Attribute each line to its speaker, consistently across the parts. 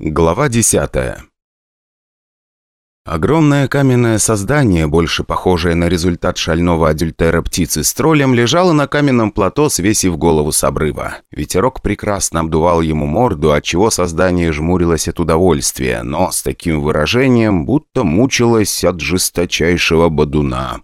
Speaker 1: Глава 10 Огромное каменное создание, больше похожее на результат шального адюльтера птицы с троллем, лежало на каменном плато, свесив голову с обрыва. Ветерок прекрасно обдувал ему морду, отчего создание жмурилось от удовольствия, но с таким выражением, будто мучилось от жесточайшего бодуна.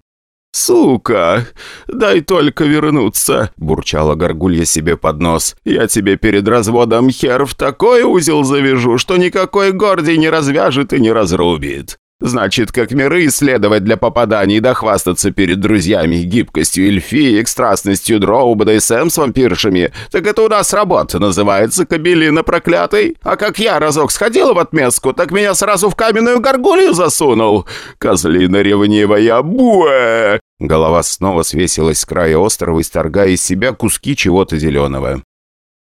Speaker 2: «Сука! Дай только вернуться!» – бурчала горгулья себе под нос. «Я тебе перед разводом хер в такой узел завяжу, что никакой гордий не развяжет и не разрубит. Значит, как миры исследовать для попаданий да хвастаться перед друзьями гибкостью эльфиек, страстностью дроу, БДСМ с вампиршами, так это у нас работа называется кабелина проклятый. А как я разок сходил в отместку, так меня сразу в каменную горгулью засунул. Козлина ревнивая, буэ!
Speaker 1: Голова снова свесилась с края острова, исторгая из себя куски чего-то зеленого.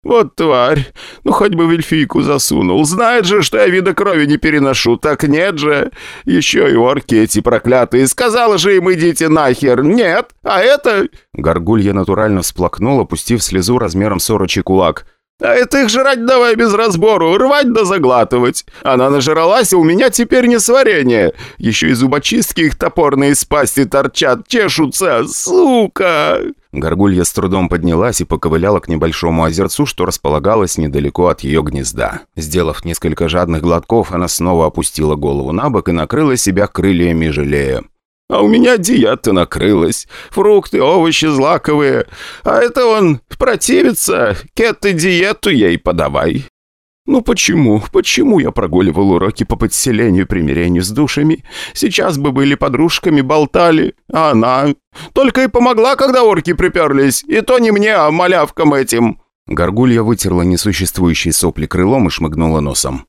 Speaker 2: «Вот тварь! Ну, хоть бы в эльфийку засунул. Знает же, что я вида крови не переношу. Так нет же! Еще и орки эти проклятые. Сказала же им, идите нахер. Нет! А это...»
Speaker 1: Горгулья натурально всплакнула, пустив слезу размером с кулак.
Speaker 2: А это их жрать давай без разбору, рвать да заглатывать. Она нажралась, а у меня теперь не сварение. Еще и зубочистки их топорные из пасти торчат, чешутся, сука!»
Speaker 1: Горгулья с трудом поднялась и поковыляла к небольшому озерцу, что располагалось недалеко от ее гнезда. Сделав несколько жадных глотков, она снова опустила голову на бок и накрыла себя крыльями жалея.
Speaker 2: А у меня диета накрылась. Фрукты, овощи злаковые. А это он противится. Кет диету ей подавай. Ну почему, почему я прогуливал уроки по подселению и примирению с душами? Сейчас бы были подружками, болтали, а она... Только и помогла, когда орки приперлись. И то не мне, а малявкам этим.
Speaker 1: Горгулья вытерла несуществующие сопли крылом и шмыгнула носом.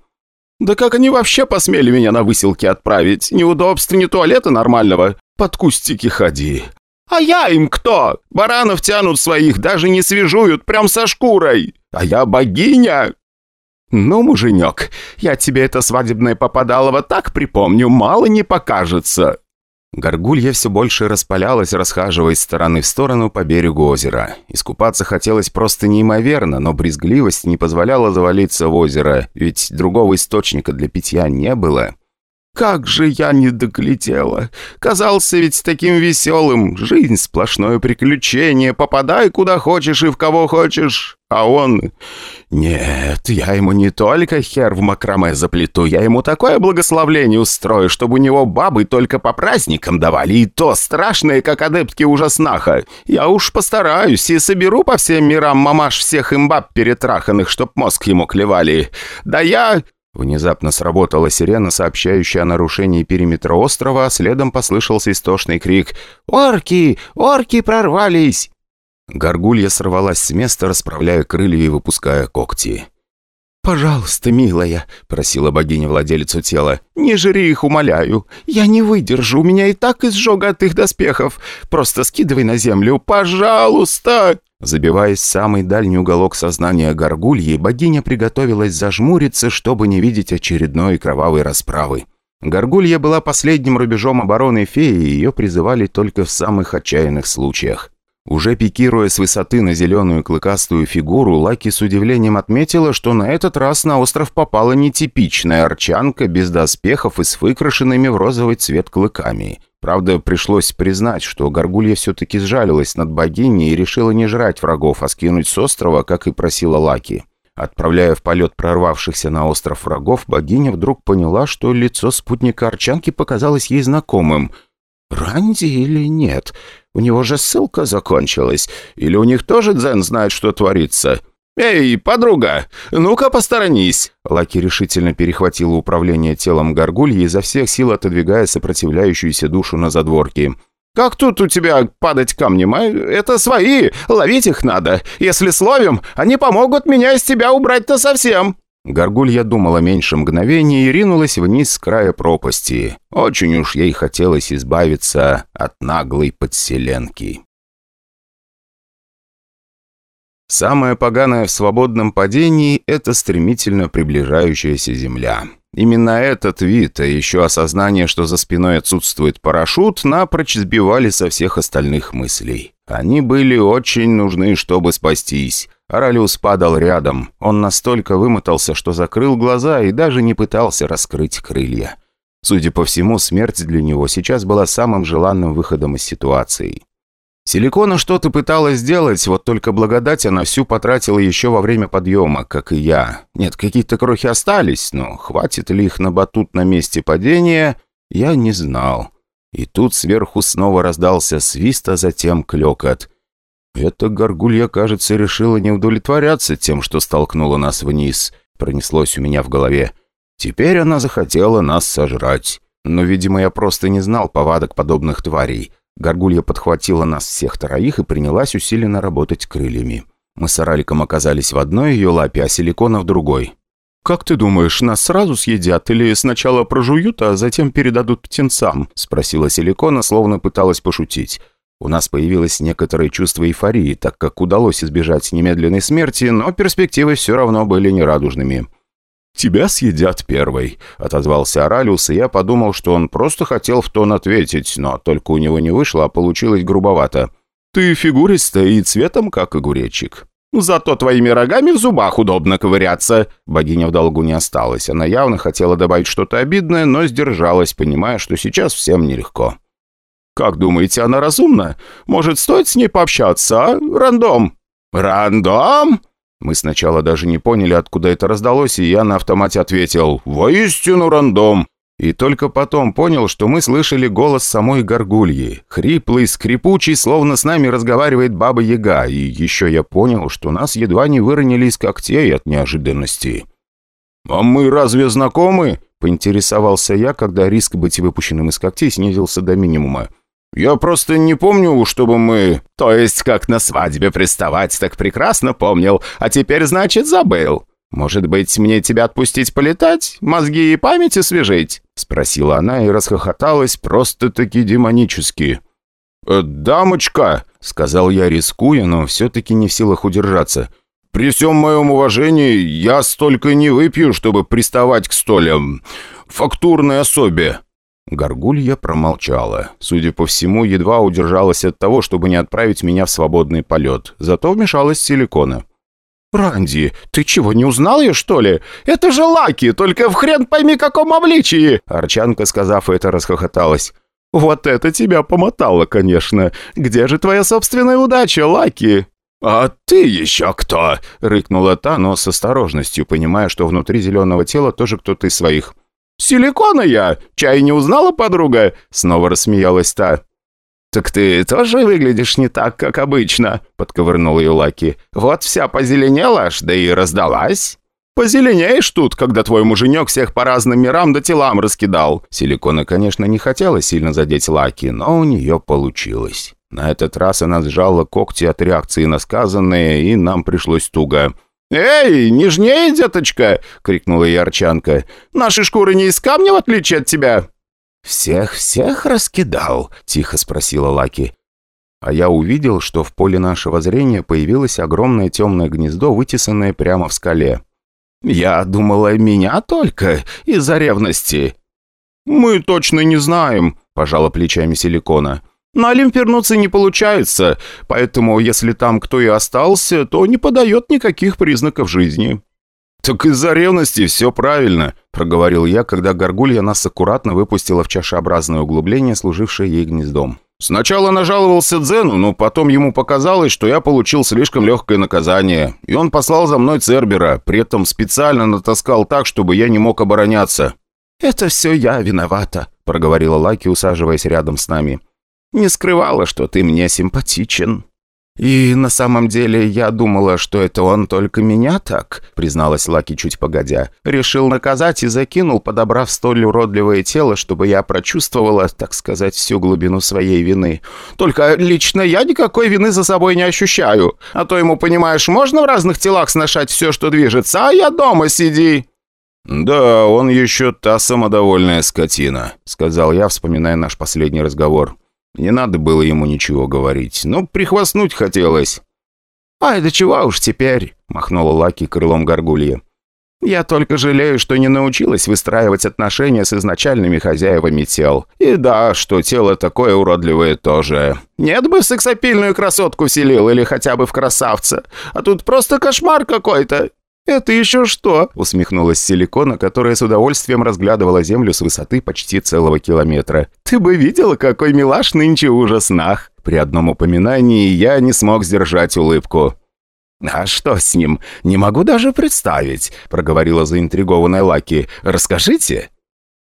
Speaker 2: Да как они вообще посмели меня на выселки отправить? Неудобств ни туалета нормального. Под кустики ходи. А я им кто? Баранов тянут своих, даже не свежуют, прям со шкурой. А я богиня. Ну, муженек, я тебе это свадебное попадалово так припомню, мало не покажется.
Speaker 1: Горгулья все больше распалялась, расхаживая из стороны в сторону по берегу озера. Искупаться хотелось просто неимоверно, но брезгливость не позволяла завалиться в озеро, ведь другого источника для питья не было.
Speaker 2: «Как же я не доглядела! Казался ведь таким веселым! Жизнь — сплошное приключение, попадай куда хочешь и в кого хочешь!» А он... «Нет, я ему не только хер в макраме заплету, я ему такое благословление устрою, чтобы у него бабы только по праздникам давали, и то страшные, как адептки ужаснаха. Я уж постараюсь и соберу по всем мирам мамаш всех имбаб перетраханных, чтоб мозг ему клевали. Да я...»
Speaker 1: Внезапно сработала сирена, сообщающая о нарушении периметра острова, а следом послышался истошный крик «Орки! Орки прорвались!» Горгулья сорвалась с места, расправляя крылья и выпуская когти.
Speaker 2: «Пожалуйста, милая», — просила богиня-владелицу тела, — «не жри их, умоляю. Я не выдержу, у меня и так изжога от их доспехов. Просто скидывай на землю, пожалуйста!»
Speaker 1: Забиваясь в самый дальний уголок сознания горгульи, богиня приготовилась зажмуриться, чтобы не видеть очередной кровавой расправы. Горгулья была последним рубежом обороны феи, и ее призывали только в самых отчаянных случаях. Уже пикируя с высоты на зеленую клыкастую фигуру, Лаки с удивлением отметила, что на этот раз на остров попала нетипичная арчанка без доспехов и с выкрашенными в розовый цвет клыками. Правда, пришлось признать, что Горгулья все-таки сжалилась над богиней и решила не жрать врагов, а скинуть с острова, как и просила Лаки. Отправляя в полет прорвавшихся на остров врагов, богиня вдруг поняла, что лицо спутника Арчанки показалось ей знакомым. «Ранди или нет? У него же ссылка закончилась. Или у них тоже Дзен знает, что творится?»
Speaker 2: «Эй, подруга, ну-ка посторонись!»
Speaker 1: Лаки решительно перехватила управление телом горгульи, изо всех сил отодвигая сопротивляющуюся душу на задворки.
Speaker 2: «Как тут у тебя падать камнем, а? Это свои, ловить их надо. Если словим, они помогут меня из тебя убрать-то совсем!»
Speaker 1: Горгулья думала меньше мгновения и ринулась вниз с края пропасти. Очень уж ей хотелось избавиться от наглой подселенки. Самое поганое в свободном падении – это стремительно приближающаяся земля. Именно этот вид, а еще осознание, что за спиной отсутствует парашют, напрочь сбивали со всех остальных мыслей. Они были очень нужны, чтобы спастись. Аралиус падал рядом. Он настолько вымотался, что закрыл глаза и даже не пытался раскрыть крылья. Судя по всему, смерть для него сейчас была самым желанным выходом из ситуации. Силикона что-то пыталась сделать, вот только благодать она всю потратила еще во время подъема, как и я. Нет, какие-то крохи остались, но хватит ли их на батут на месте падения, я не знал. И тут сверху снова раздался свист, а затем клёкот. Эта горгулья, кажется, решила не удовлетворяться тем, что столкнула нас вниз. Пронеслось у меня в голове. Теперь она захотела нас сожрать. Но, видимо, я просто не знал повадок подобных тварей. Горгулья подхватила нас всех троих и принялась усиленно работать крыльями. Мы с Араликом оказались в одной ее лапе, а Силикона в другой. «Как ты думаешь, нас сразу съедят или сначала прожуют, а затем передадут птенцам?» – спросила Силикона, словно пыталась пошутить. У нас появилось некоторое чувство эйфории, так как удалось избежать немедленной смерти, но перспективы все равно были нерадужными. «Тебя съедят первой», — отозвался Оралиус, и я подумал, что он просто хотел в тон ответить, но только у него не вышло, а получилось грубовато. «Ты фигуристая и цветом, как огуречек». «Зато твоими рогами в зубах удобно ковыряться». Богиня в долгу не осталась. Она явно хотела добавить что-то обидное, но сдержалась, понимая, что сейчас всем нелегко. «Как думаете, она разумна? Может, стоит с ней пообщаться, а? Рандом?» «Рандом?» Мы сначала даже не поняли, откуда это раздалось, и я на автомате ответил «Воистину рандом!» И только потом понял, что мы слышали голос самой горгульи. Хриплый, скрипучий, словно с нами разговаривает Баба-Яга. И еще я понял, что нас едва не выронили из когтей от неожиданности. «А мы разве знакомы?» – поинтересовался я, когда риск быть выпущенным из когтей снизился до минимума. «Я просто не помню, чтобы мы...» «То есть, как на свадьбе приставать, так прекрасно помнил, а теперь, значит, забыл. Может быть, мне тебя отпустить полетать? Мозги и память освежить?» Спросила она и расхохоталась просто-таки демонически. «Э, «Дамочка!» — сказал я, рискуя, но все-таки не в силах удержаться. «При всем моем уважении, я столько не выпью, чтобы приставать к столь... фактурной особе». Горгулья промолчала. Судя по всему, едва удержалась от того, чтобы не отправить меня в свободный полет. Зато вмешалась силикона. «Ранди, ты чего, не узнал ее, что ли? Это же Лаки, только в хрен пойми каком обличии!» Арчанка, сказав это, расхохоталась. «Вот это тебя помотало, конечно. Где же твоя собственная удача, Лаки?» «А ты еще кто?» — рыкнула та, но с осторожностью, понимая, что внутри зеленого тела тоже кто-то из своих. «Силикона я! Чай не узнала, подруга?» Снова рассмеялась та. «Так ты тоже выглядишь не так, как обычно», — подковырнул ее Лаки. «Вот вся позеленела аж, да и раздалась». «Позеленеешь тут, когда твой муженек всех по разным мирам да телам раскидал». Силикона, конечно, не хотела сильно задеть Лаки, но у нее получилось. На этот раз она сжала когти от реакции на сказанное, и нам пришлось туго. «Эй, нежнее, деточка!» — крикнула Ярчанка. «Наши шкуры не из камня, в отличие от тебя!» «Всех-всех раскидал?» — тихо спросила Лаки. А я увидел, что в поле нашего зрения появилось огромное темное гнездо, вытесанное прямо в скале. «Я думала, меня только из-за ревности». «Мы точно не знаем», — пожала плечами Силикона. На Олимп вернуться не получается, поэтому если там кто и остался, то не подает никаких признаков жизни». «Так из-за ревности все правильно», — проговорил я, когда горгулья нас аккуратно выпустила в чашеобразное углубление, служившее ей гнездом. «Сначала нажаловался Дзену, но потом ему показалось, что я получил слишком легкое наказание, и он послал за мной Цербера, при этом специально натаскал так, чтобы я не мог обороняться». «Это все я виновата», — проговорила Лаки, усаживаясь рядом с нами. Не скрывала, что ты мне симпатичен». «И на самом деле я думала, что это он только меня так», призналась Лаки чуть погодя. «Решил наказать и закинул, подобрав столь уродливое тело, чтобы я прочувствовала, так сказать, всю глубину своей вины. Только лично я никакой вины за собой не ощущаю. А то ему, понимаешь, можно в разных телах сношать все, что движется, а я дома сиди». «Да, он еще та самодовольная скотина», — сказал я, вспоминая наш последний разговор. Не надо было ему ничего говорить, но прихвастнуть хотелось.
Speaker 2: «Ай, да чего уж теперь!» — махнула Лаки крылом горгульи. Я только жалею, что не научилась выстраивать отношения с изначальными хозяевами тел. И да, что тело такое уродливое тоже. Нет бы в сексапильную красотку вселил или хотя бы в красавца. А тут просто кошмар какой-то. «Это еще что?» — усмехнулась Силикона, которая с удовольствием разглядывала землю с высоты почти целого километра. «Ты бы видела, какой милаш нынче ужас нах!» При одном упоминании я не смог сдержать улыбку. «А что с ним? Не могу даже представить», — проговорила заинтригованная Лаки. «Расскажите».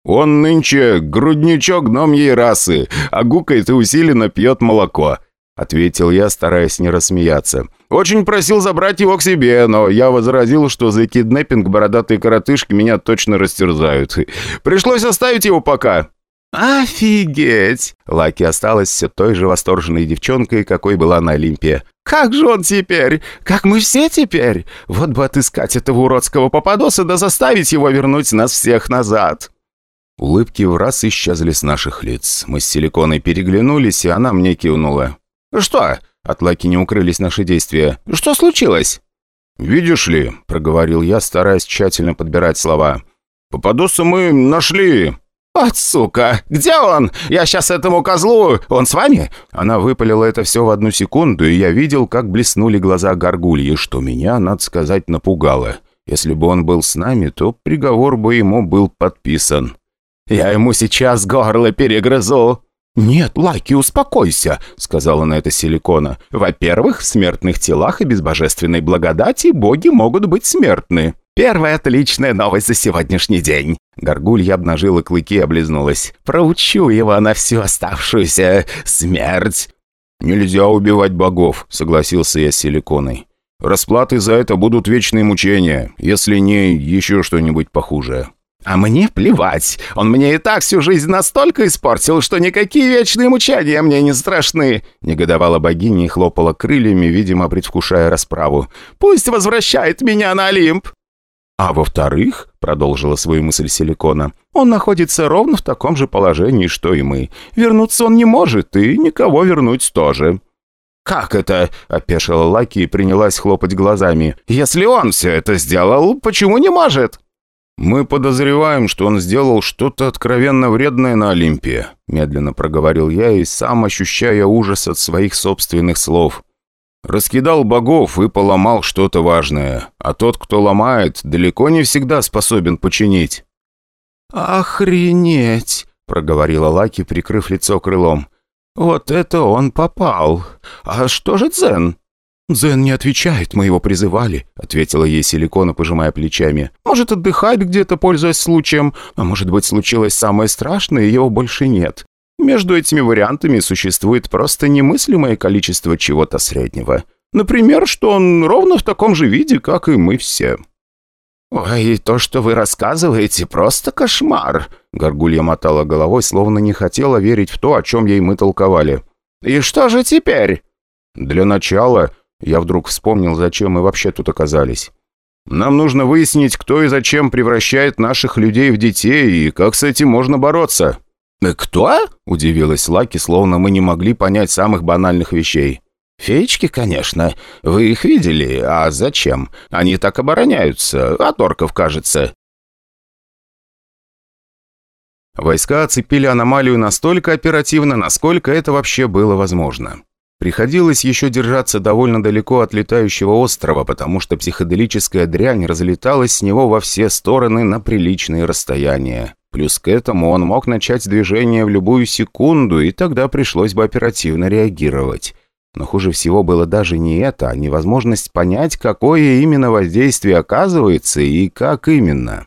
Speaker 2: «Он нынче грудничок гномьей расы, а гукает и усиленно пьет молоко», — ответил я, стараясь не рассмеяться. «Очень просил забрать его к себе, но я возразил, что за киднеппинг бородатые коротышки меня точно растерзают. Пришлось оставить его пока». «Офигеть!» Лаки осталась все той же восторженной девчонкой, какой была на Олимпе. «Как же он теперь? Как мы все теперь? Вот бы отыскать этого уродского попадоса да заставить его вернуть нас всех назад!»
Speaker 1: Улыбки в раз исчезли с наших лиц. Мы с Силиконой переглянулись, и она мне кивнула.
Speaker 2: «Что?» От Лаки не укрылись наши действия. «Что случилось?»
Speaker 1: «Видишь ли», — проговорил я, стараясь тщательно подбирать слова. «Попадоса мы нашли!»
Speaker 2: «Вот сука! Где он? Я сейчас этому козлу! Он с вами?»
Speaker 1: Она выпалила это все в одну секунду, и я видел, как блеснули глаза горгульи, что меня, надо сказать, напугало. Если бы он был с нами, то приговор бы ему был подписан.
Speaker 2: «Я ему сейчас горло перегрызу!»
Speaker 1: «Нет, Лаки, успокойся», — сказала на это Силикона.
Speaker 2: «Во-первых, в смертных телах и без божественной благодати боги могут быть смертны. Первая отличная новость за сегодняшний день». Горгулья обнажила клыки и облизнулась. «Проучу его на всю оставшуюся смерть».
Speaker 1: «Нельзя убивать богов», — согласился я с Силиконой. «Расплаты за это будут вечные мучения, если не еще что-нибудь похуже».
Speaker 2: «А мне плевать. Он мне и так всю жизнь настолько испортил, что никакие вечные мучения мне не страшны!» Негодовала богиня и хлопала крыльями, видимо, предвкушая расправу. «Пусть возвращает меня на Олимп!»
Speaker 1: «А во-вторых, — продолжила свою мысль Силикона, — он находится ровно в таком же положении, что и мы. Вернуться он не может, и никого вернуть тоже».
Speaker 2: «Как это?» — опешила Лаки и принялась хлопать глазами. «Если он все это сделал, почему не может?»
Speaker 1: «Мы подозреваем, что он сделал что-то откровенно вредное на Олимпе», медленно проговорил я и сам ощущая ужас от своих собственных слов. Раскидал богов и поломал что-то важное, а тот, кто ломает, далеко не всегда способен починить.
Speaker 2: «Охренеть!» — проговорила Лаки, прикрыв лицо крылом. «Вот это он попал! А что же Дзен?»
Speaker 1: «Дзен не отвечает, мы его призывали», — ответила ей Силикона, пожимая плечами.
Speaker 2: «Может, отдыхает где-то, пользуясь случаем, а может быть, случилось самое страшное, и его больше нет. Между этими вариантами существует просто немыслимое количество чего-то среднего. Например, что он ровно в таком же виде, как и мы все». «Ой, то, что вы рассказываете, просто кошмар!» Горгулья мотала головой, словно не хотела верить в то, о чем ей мы толковали. «И что же теперь?»
Speaker 1: «Для начала я вдруг вспомнил, зачем мы вообще тут оказались. Нам нужно выяснить, кто и зачем превращает наших людей в детей, и как с этим можно бороться».
Speaker 2: «Э, «Кто?» – удивилась Лаки, словно мы не могли понять самых банальных вещей. «Феечки, конечно. Вы их видели? А зачем? Они так обороняются. От орков, кажется».
Speaker 1: Войска оцепили аномалию настолько оперативно, насколько это вообще было возможно. Приходилось еще держаться довольно далеко от летающего острова, потому что психоделическая дрянь разлеталась с него во все стороны на приличные расстояния. Плюс к этому он мог начать движение в любую секунду, и тогда пришлось бы оперативно реагировать. Но хуже всего было даже не это, а невозможность понять, какое именно воздействие оказывается и как именно.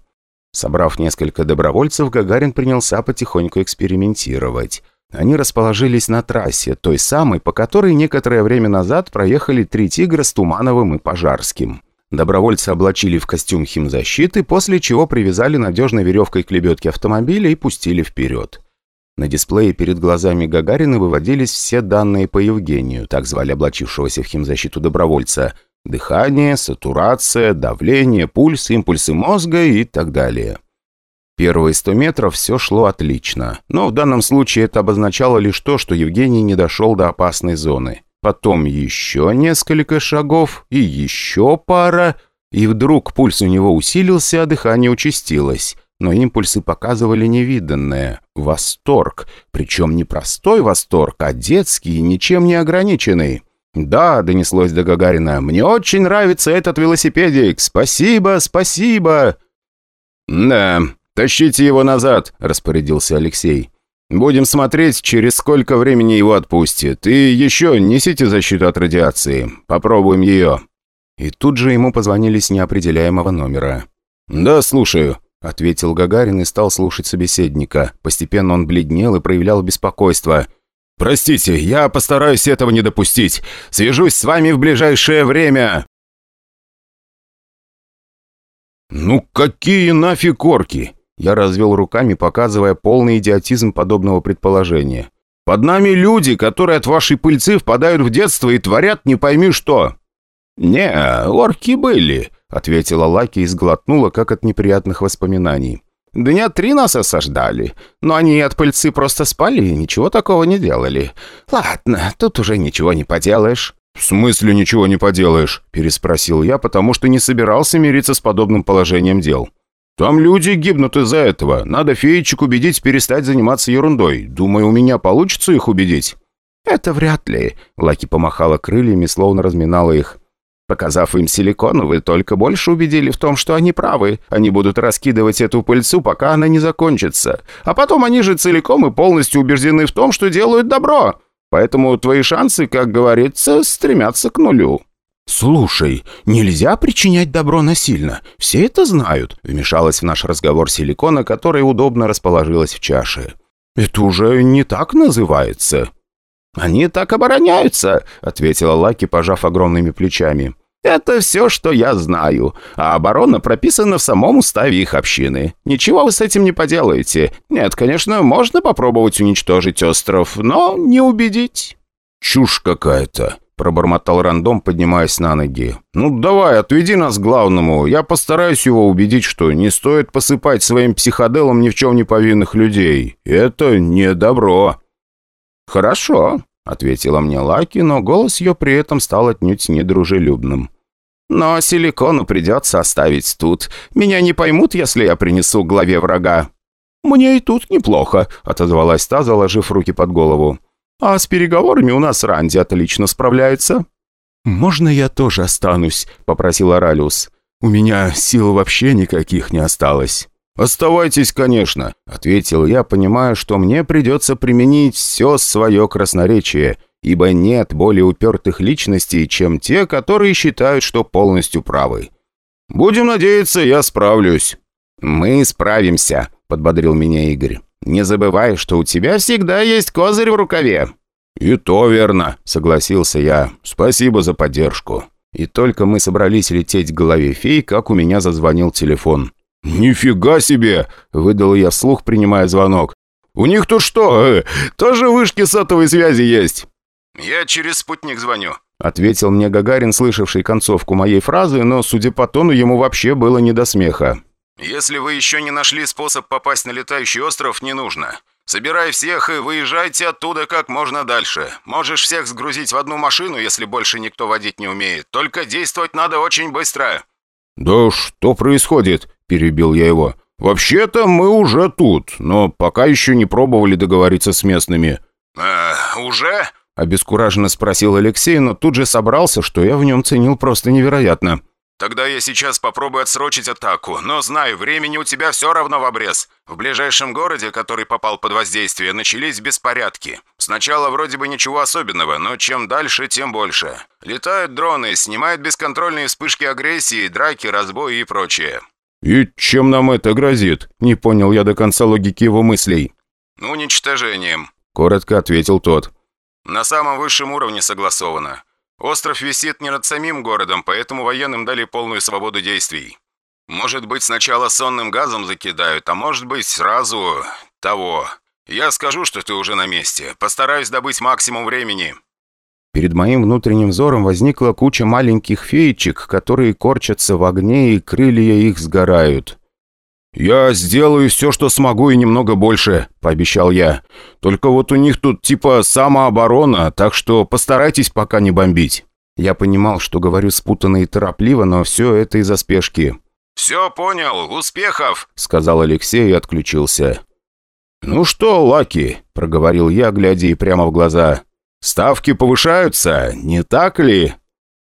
Speaker 1: Собрав несколько добровольцев, Гагарин принялся потихоньку экспериментировать. Они расположились на трассе, той самой, по которой некоторое время назад проехали три «Тигра» с Тумановым и Пожарским. Добровольцы облачили в костюм химзащиты, после чего привязали надежной веревкой к лебедке автомобиля и пустили вперед. На дисплее перед глазами Гагарина выводились все данные по Евгению, так звали облачившегося в химзащиту добровольца. Дыхание, сатурация, давление, пульс, импульсы мозга и так далее. Первые 100 метров все шло отлично, но в данном случае это обозначало лишь то, что Евгений не дошел до опасной зоны. Потом еще несколько шагов и еще пара, И вдруг пульс у него усилился, а дыхание участилось. Но импульсы показывали невиданное – восторг. Причем не простой восторг, а детский, ничем не ограниченный. «Да», — донеслось до Гагарина, — «мне очень нравится этот велосипедик. Спасибо, спасибо!»
Speaker 2: «Да, тащите его назад», — распорядился Алексей. «Будем смотреть, через сколько времени его отпустит. И еще несите защиту от радиации. Попробуем ее».
Speaker 1: И тут же ему позвонили с неопределяемого номера.
Speaker 2: «Да, слушаю», —
Speaker 1: ответил Гагарин и стал слушать собеседника. Постепенно он бледнел и проявлял беспокойство.
Speaker 2: «Простите, я постараюсь этого не допустить. Свяжусь с вами в ближайшее время».
Speaker 1: «Ну какие нафиг орки?» Я развел руками, показывая полный идиотизм подобного предположения. «Под нами люди, которые от вашей пыльцы впадают в детство и творят не пойми что».
Speaker 2: «Не, орки были», — ответила Лаки и сглотнула, как от неприятных воспоминаний. «Дня три нас осаждали, но они от пыльцы просто спали и ничего такого не делали. Ладно, тут уже ничего не поделаешь».
Speaker 1: «В смысле ничего не поделаешь?» – переспросил я, потому что не собирался мириться с подобным положением дел. «Там люди гибнут из-за этого. Надо феечек убедить перестать заниматься ерундой. Думаю, у меня получится их убедить».
Speaker 2: «Это вряд ли», – Лаки помахала крыльями, словно разминала их. Показав им силикон, вы только больше убедили в том, что они правы. Они будут раскидывать эту пыльцу, пока она не закончится. А потом они же целиком и полностью убеждены в том, что делают добро. Поэтому твои шансы, как говорится, стремятся к нулю».
Speaker 1: «Слушай, нельзя причинять добро насильно. Все это знают», — вмешалась в наш разговор силикона, которая удобно расположилась в чаше. «Это уже не так называется».
Speaker 2: «Они так обороняются», — ответила Лаки, пожав огромными плечами. «Это все, что я знаю. А оборона прописана в самом уставе их общины. Ничего вы с этим не поделаете. Нет, конечно, можно попробовать уничтожить остров, но не убедить».
Speaker 1: «Чушь какая-то», — пробормотал рандом, поднимаясь на ноги. «Ну давай, отведи нас к главному. Я постараюсь его убедить, что не стоит посыпать своим психоделом ни в чем не повинных людей. Это не добро».
Speaker 2: «Хорошо», — ответила мне Лаки, но голос ее при этом стал отнюдь недружелюбным. «Но силикону придется оставить тут. Меня не поймут, если я принесу главе врага».
Speaker 1: «Мне и тут неплохо», — отозвалась та, заложив руки под голову. «А с переговорами у нас Ранди отлично справляется». «Можно я тоже останусь?» — попросил Ралиус. «У меня сил вообще никаких не осталось».
Speaker 2: «Оставайтесь, конечно», — ответил я, понимая, что мне придется применить все свое красноречие, ибо нет более упертых личностей, чем те, которые считают, что полностью правы. «Будем надеяться, я справлюсь». «Мы справимся», — подбодрил меня Игорь. «Не забывай, что у тебя всегда есть козырь в рукаве».
Speaker 1: «И то верно», — согласился я. «Спасибо за поддержку». И только мы собрались лететь к голове фей, как у меня зазвонил телефон.
Speaker 2: «Нифига себе!» – выдал я вслух, принимая звонок. «У них тут что, э, тоже вышки сотовой связи есть?»
Speaker 1: «Я через спутник звоню», — ответил мне Гагарин, слышавший концовку моей фразы, но, судя по тону, ему вообще было не до смеха. «Если вы еще не нашли способ попасть на летающий остров, не нужно. Собирай всех и выезжайте оттуда как можно дальше. Можешь всех сгрузить в одну машину, если больше никто водить не умеет. Только действовать надо очень быстро».
Speaker 2: «Да что происходит?» – перебил я его. «Вообще-то мы уже тут, но пока еще не пробовали договориться с местными».
Speaker 1: «Э, уже?» – обескураженно спросил Алексей, но тут же собрался, что я в нем ценил просто невероятно. «Тогда я сейчас попробую отсрочить атаку, но знаю, времени у тебя все равно в обрез. В ближайшем городе, который попал под воздействие, начались беспорядки. Сначала вроде бы ничего особенного, но чем дальше, тем больше. Летают дроны, снимают бесконтрольные вспышки агрессии, драки, разбои и прочее».
Speaker 2: «И чем нам это грозит?» Не понял я до конца логики его мыслей.
Speaker 1: «Уничтожением», — коротко ответил тот. «На самом высшем уровне согласовано. Остров висит не над самим городом, поэтому военным дали полную свободу действий. Может быть, сначала сонным газом закидают, а может быть, сразу... того. Я скажу, что ты уже на месте. Постараюсь добыть максимум времени». Перед моим внутренним взором возникла куча маленьких феечек, которые корчатся в огне, и крылья их сгорают.
Speaker 2: «Я сделаю все, что смогу, и немного больше», — пообещал я. «Только вот у них тут типа самооборона, так что постарайтесь пока не бомбить».
Speaker 1: Я понимал, что говорю спутанно и торопливо, но все это из-за спешки.
Speaker 2: «Все понял. Успехов!»
Speaker 1: — сказал Алексей и отключился. «Ну что, Лаки?» — проговорил я, глядя ей прямо в глаза. «Ставки повышаются, не так ли?»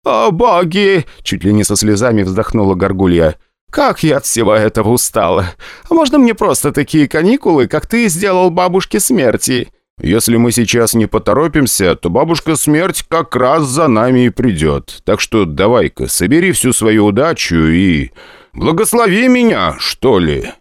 Speaker 2: «О, боги!»
Speaker 1: — чуть ли не со слезами вздохнула Горгулья.
Speaker 2: «Как я от всего этого устала! А можно мне просто такие каникулы, как ты сделал бабушке смерти?»
Speaker 1: «Если мы сейчас не поторопимся, то бабушка смерть как раз за нами и придет. Так что давай-ка, собери всю свою удачу и... благослови меня, что ли!»